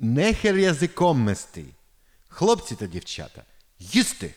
Нехер язиком мести. Хлопці та дівчата, їсти.